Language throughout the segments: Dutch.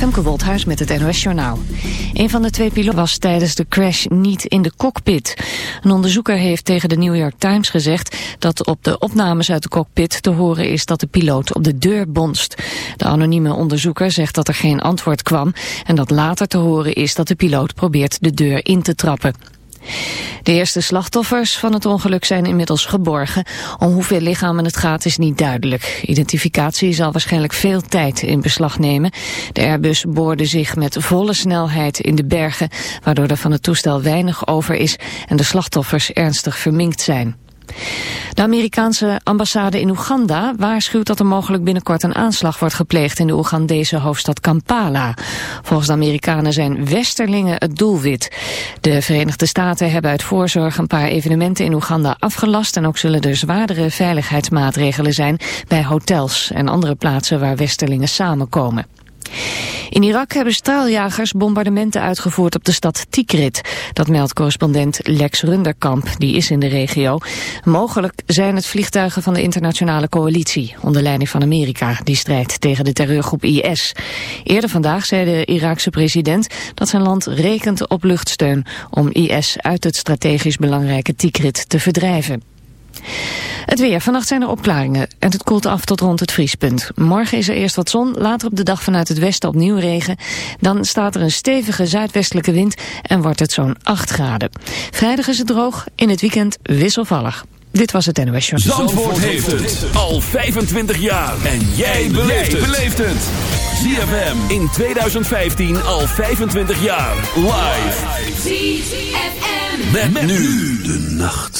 Femke Wolthuis met het NOS Journaal. Een van de twee piloten was tijdens de crash niet in de cockpit. Een onderzoeker heeft tegen de New York Times gezegd... dat op de opnames uit de cockpit te horen is dat de piloot op de deur bonst. De anonieme onderzoeker zegt dat er geen antwoord kwam... en dat later te horen is dat de piloot probeert de deur in te trappen. De eerste slachtoffers van het ongeluk zijn inmiddels geborgen. Om hoeveel lichamen het gaat is niet duidelijk. Identificatie zal waarschijnlijk veel tijd in beslag nemen. De Airbus boorde zich met volle snelheid in de bergen... waardoor er van het toestel weinig over is en de slachtoffers ernstig verminkt zijn. De Amerikaanse ambassade in Oeganda waarschuwt dat er mogelijk binnenkort een aanslag wordt gepleegd in de Oegandese hoofdstad Kampala. Volgens de Amerikanen zijn westerlingen het doelwit. De Verenigde Staten hebben uit voorzorg een paar evenementen in Oeganda afgelast en ook zullen er zwaardere veiligheidsmaatregelen zijn bij hotels en andere plaatsen waar westerlingen samenkomen. In Irak hebben straaljagers bombardementen uitgevoerd op de stad Tikrit. Dat meldt correspondent Lex Runderkamp, die is in de regio. Mogelijk zijn het vliegtuigen van de internationale coalitie... onder leiding van Amerika, die strijdt tegen de terreurgroep IS. Eerder vandaag zei de Iraakse president dat zijn land rekent op luchtsteun... om IS uit het strategisch belangrijke Tikrit te verdrijven. Het weer. Vannacht zijn er opklaringen en het koelt af tot rond het vriespunt. Morgen is er eerst wat zon, later op de dag vanuit het westen opnieuw regen. Dan staat er een stevige zuidwestelijke wind en wordt het zo'n 8 graden. Vrijdag is het droog, in het weekend wisselvallig. Dit was het NOS Show. Zandvoort, heeft het al 25 jaar. En jij beleeft het. ZFM in 2015 al 25 jaar. Live. ZFM. met nu de nacht.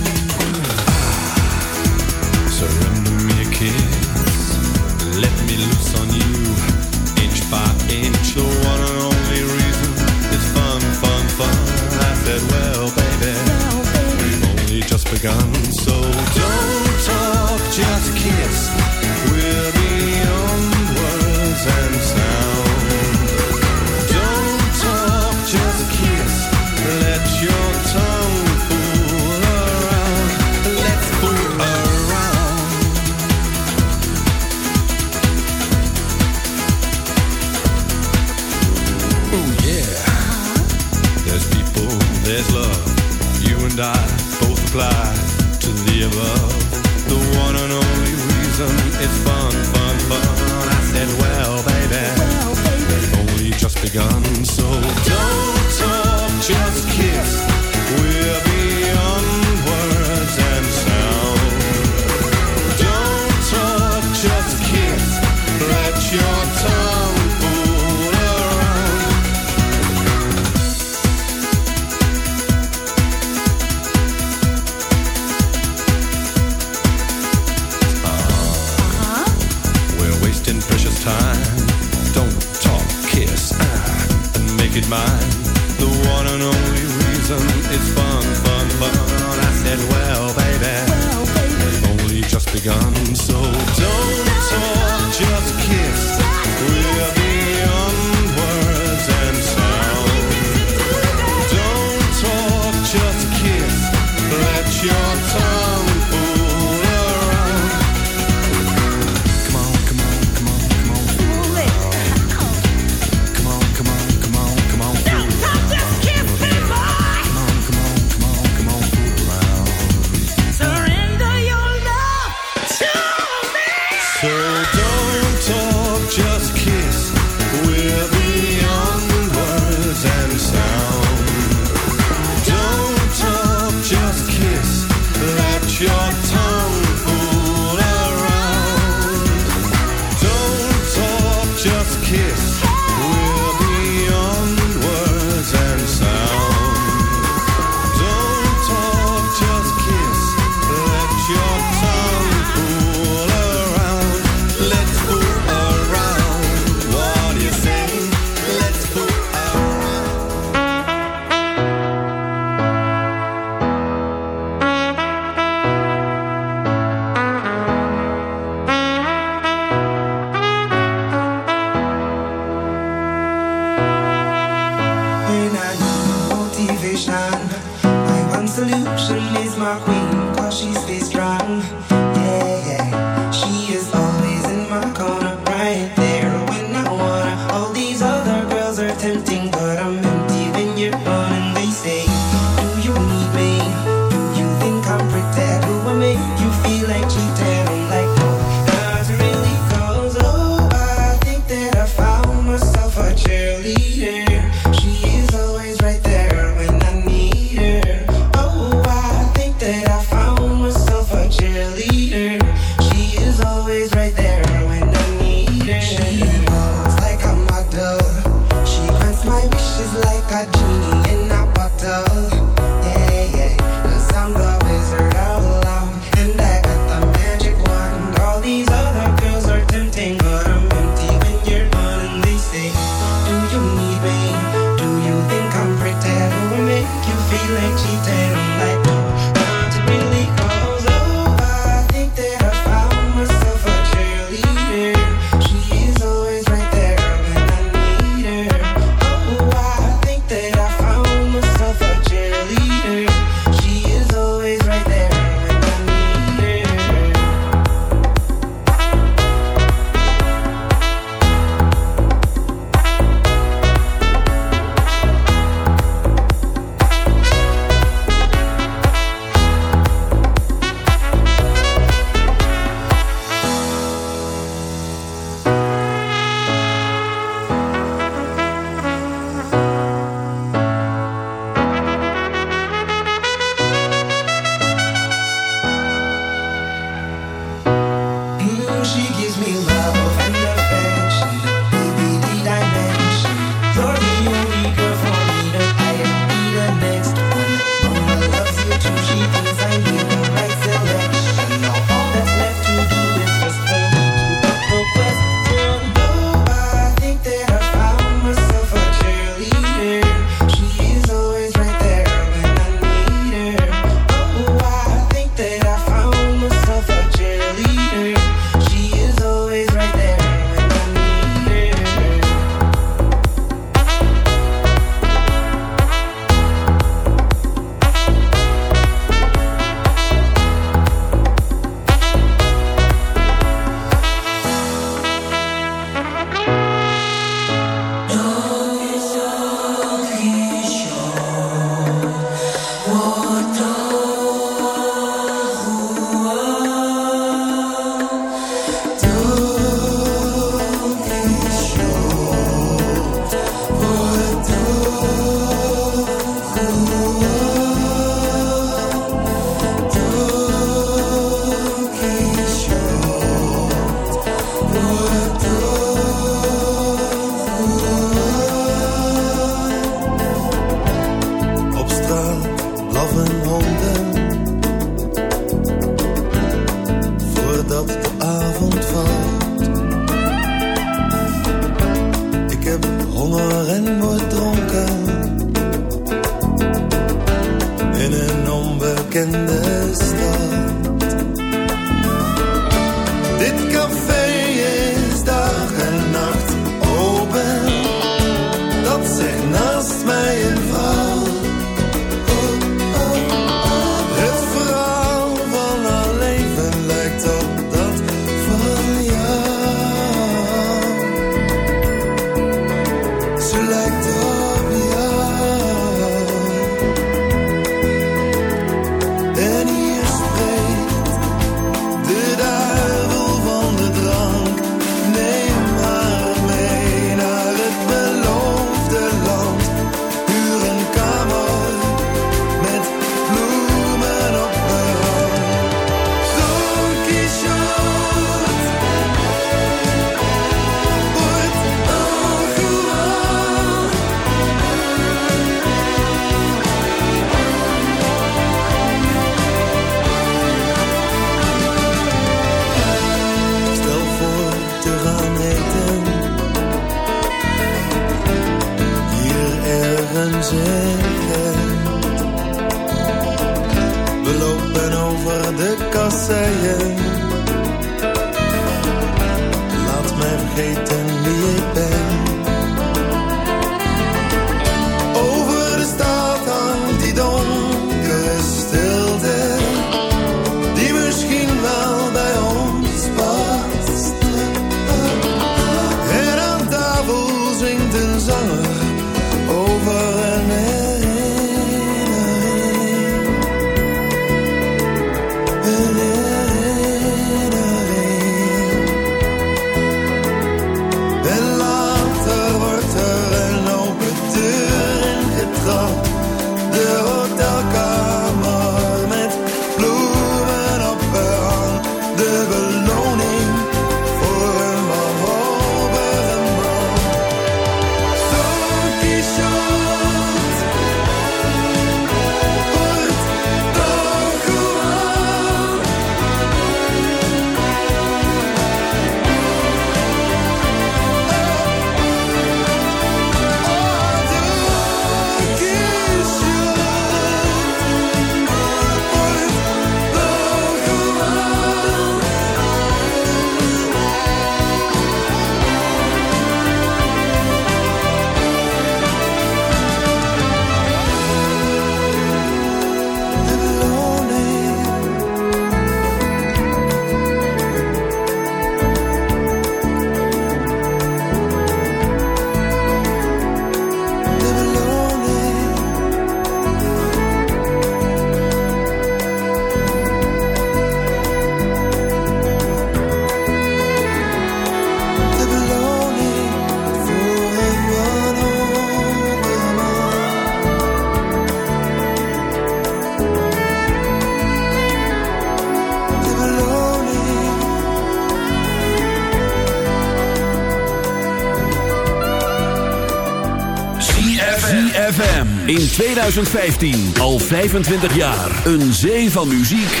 2015, al 25 jaar. Een zee van muziek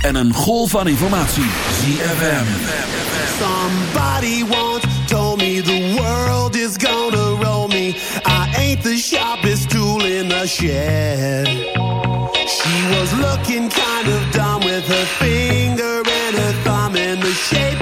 en een golf van informatie. ZFM. Somebody once told me the world is gonna roll me. I ain't the sharpest tool in the shed. She was looking kind of dumb with her finger and her thumb in the shape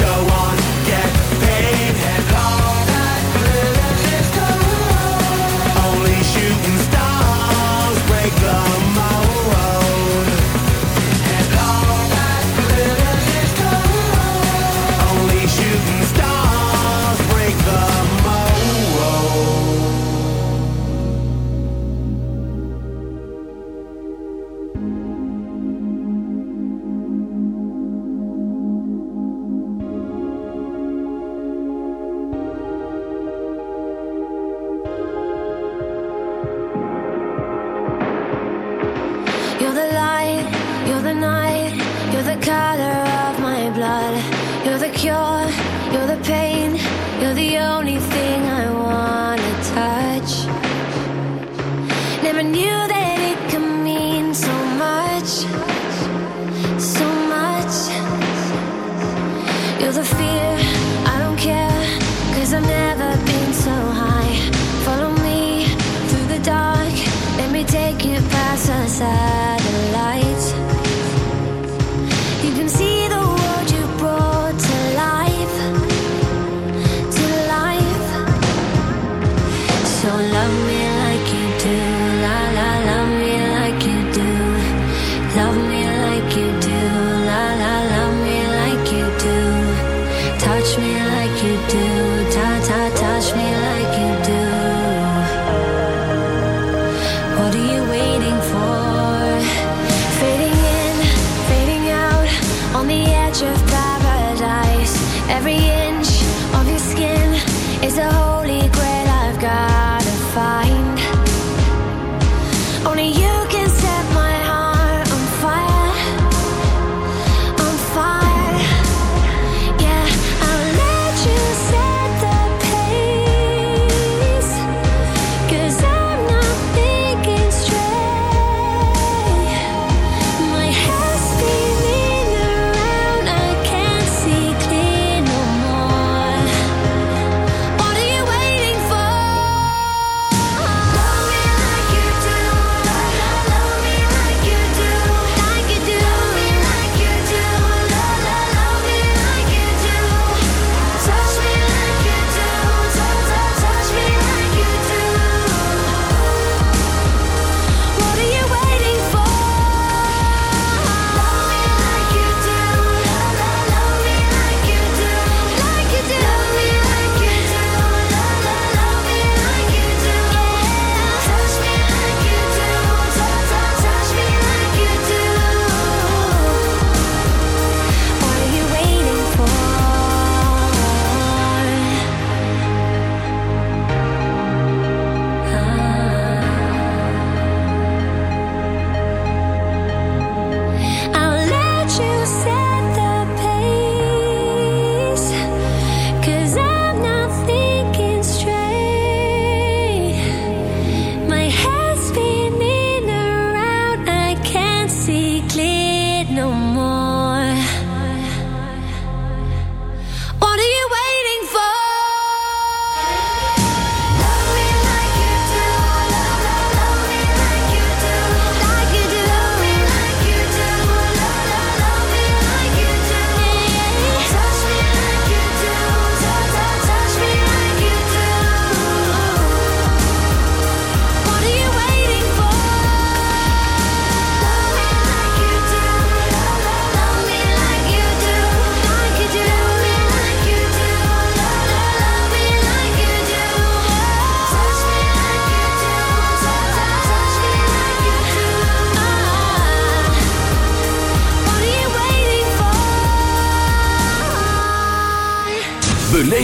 Show on,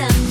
some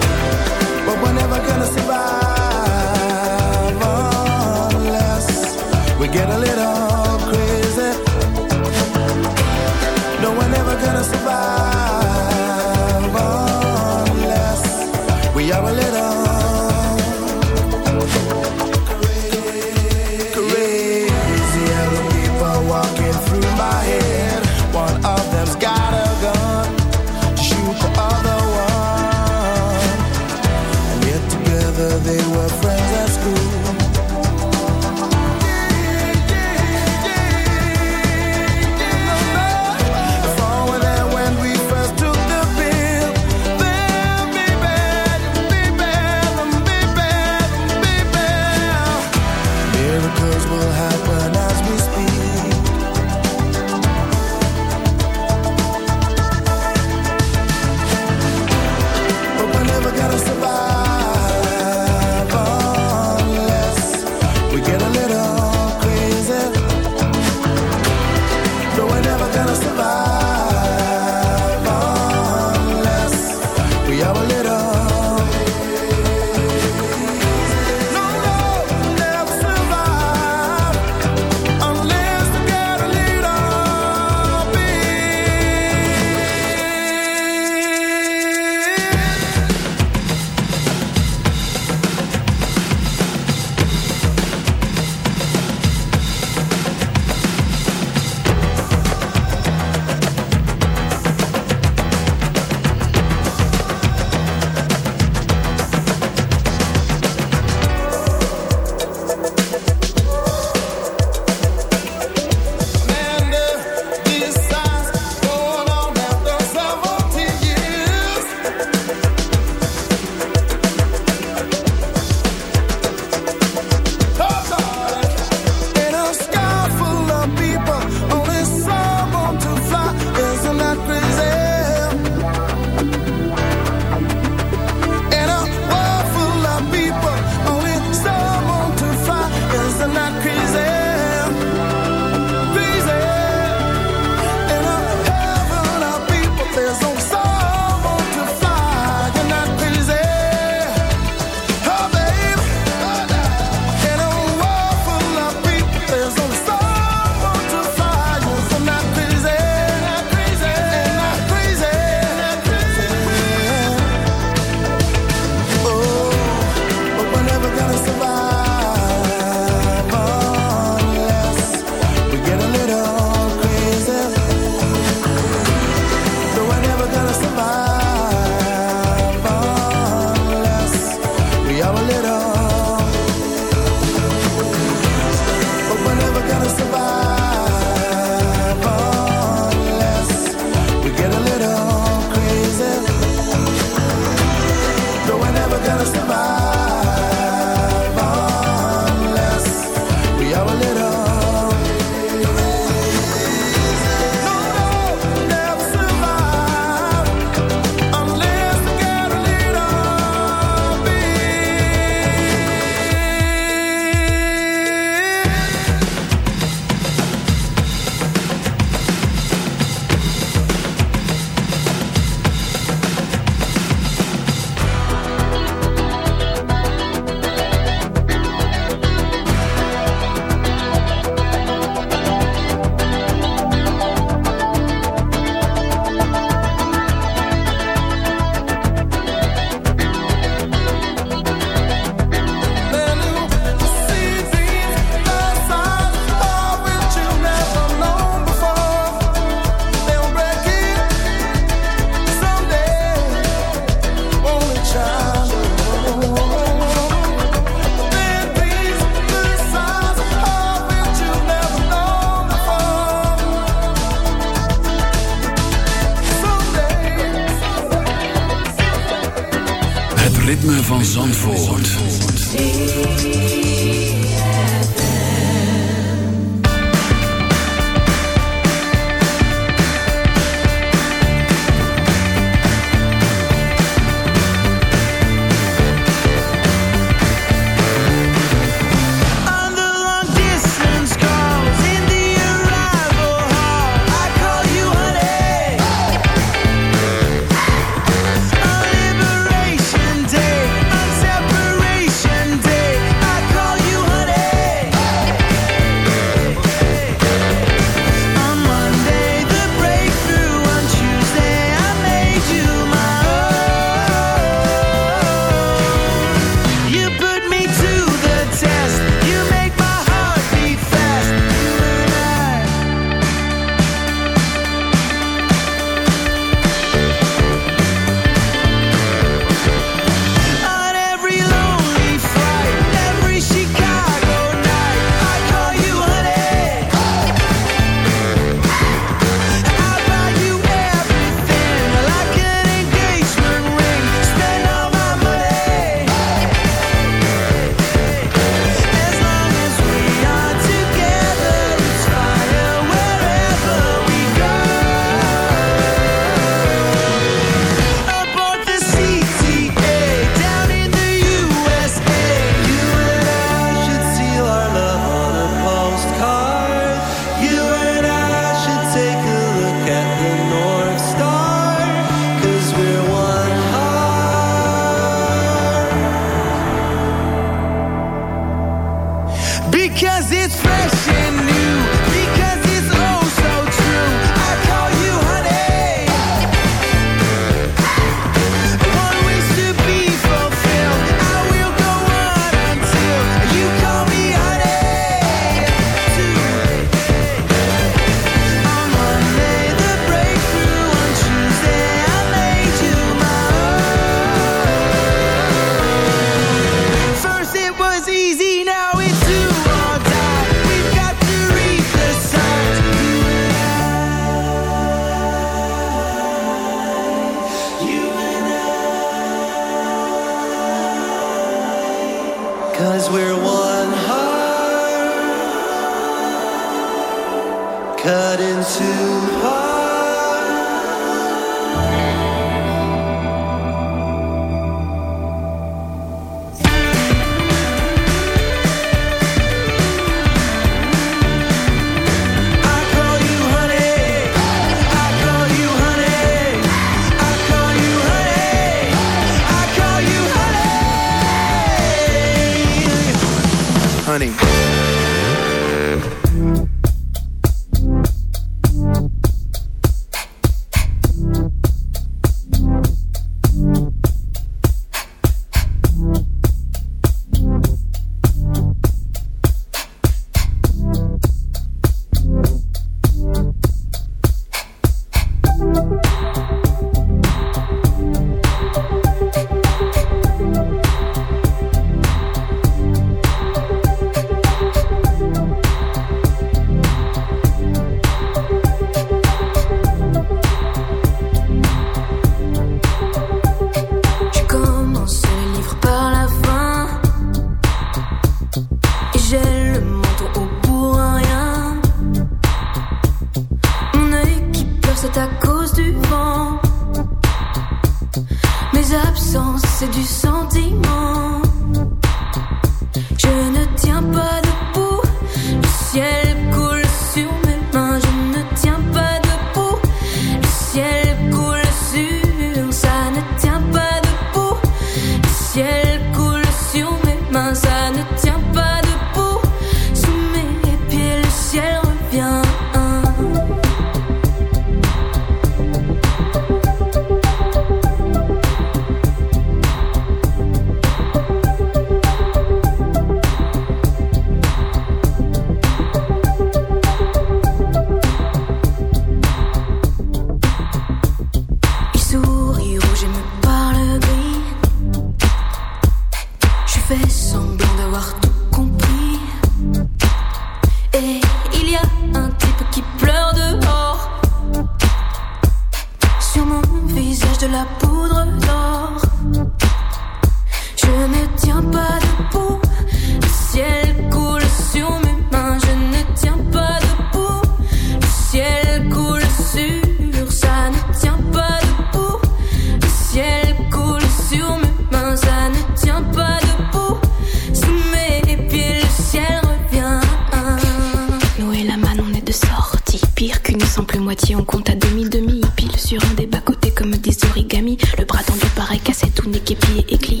moitié, on compte à demi-demi, pile sur un des bas-côtés comme des origamis. Le bras tendu pareil cassé, tout niqué, pied et clié.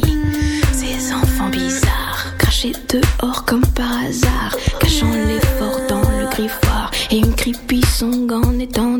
Ces enfants bizarres, crachés dehors comme par hasard, cachant l'effort dans le griffoir. Et une creepy song en étant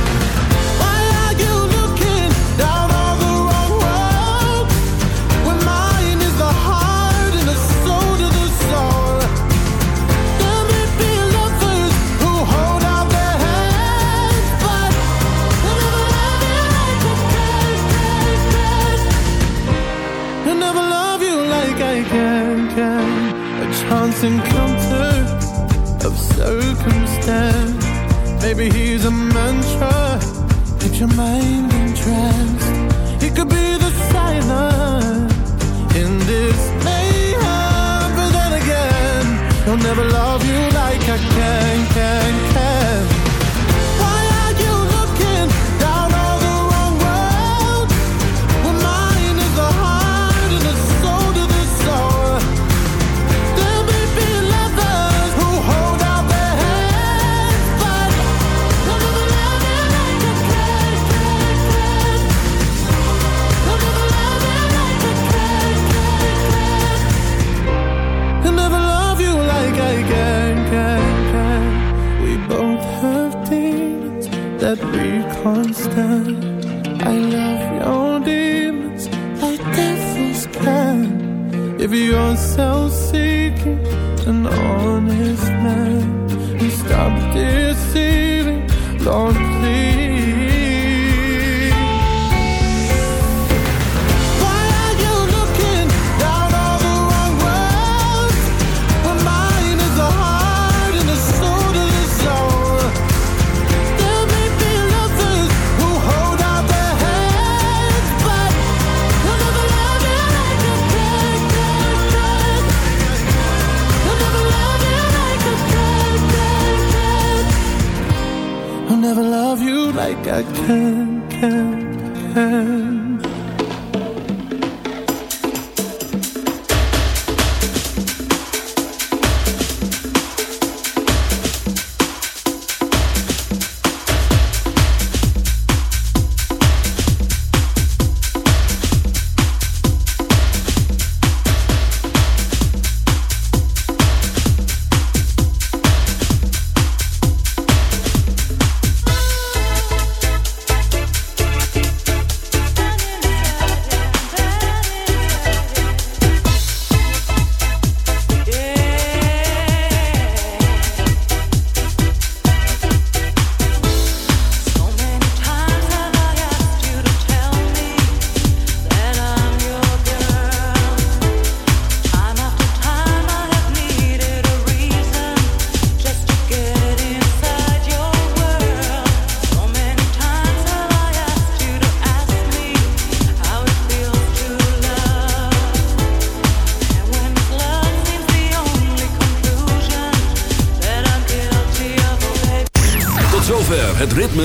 Your mind entranced. It could be the silence in this mayhem, but then again, he'll never love you like I can,